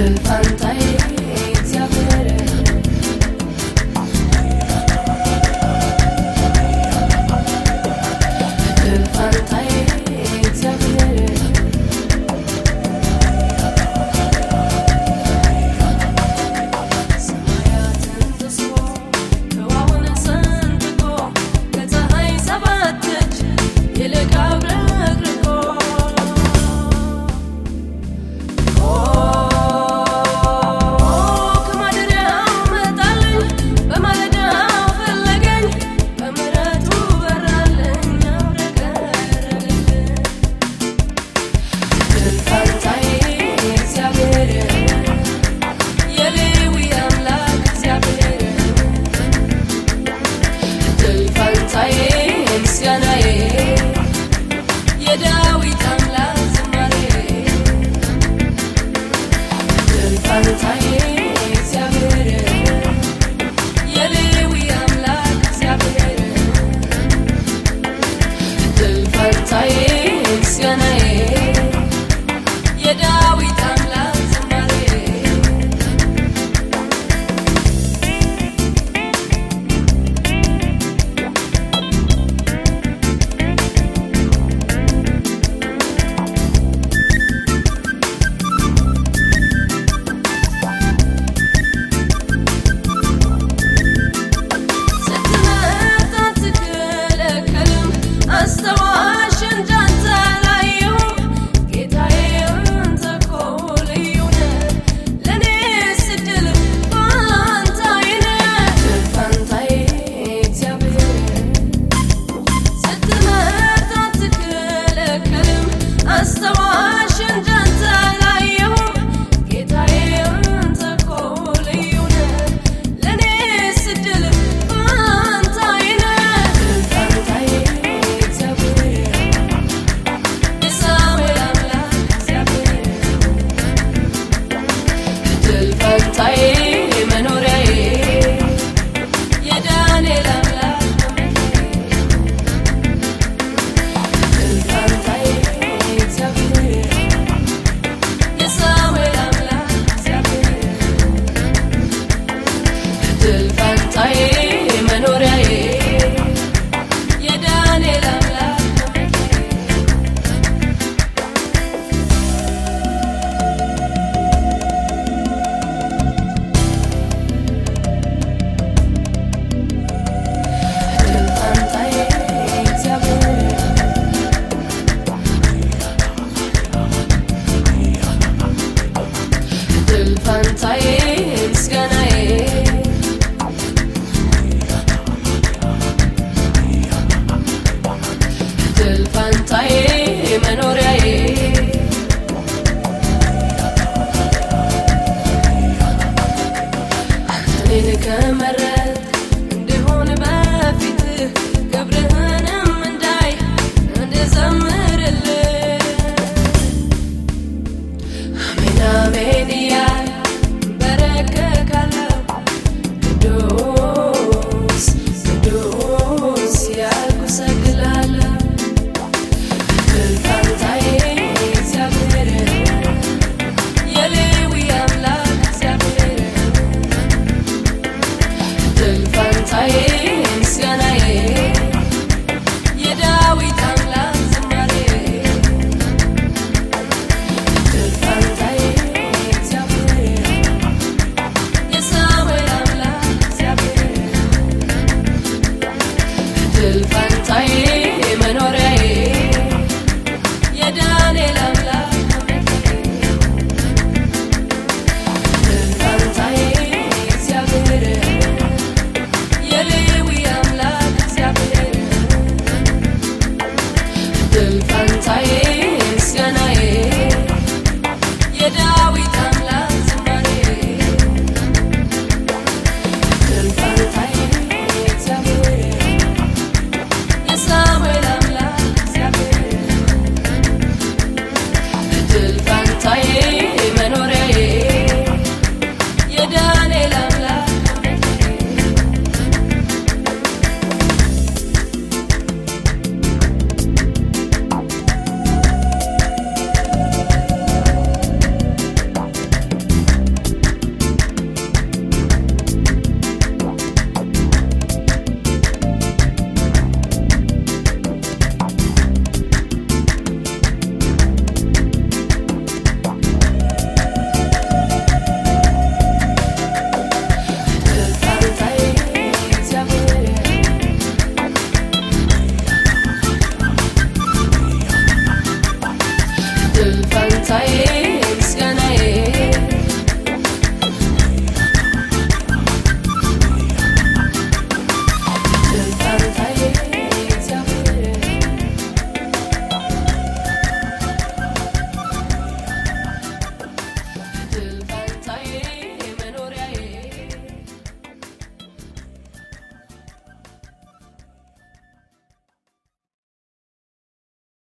く反対。Saí Aê. الفن طيب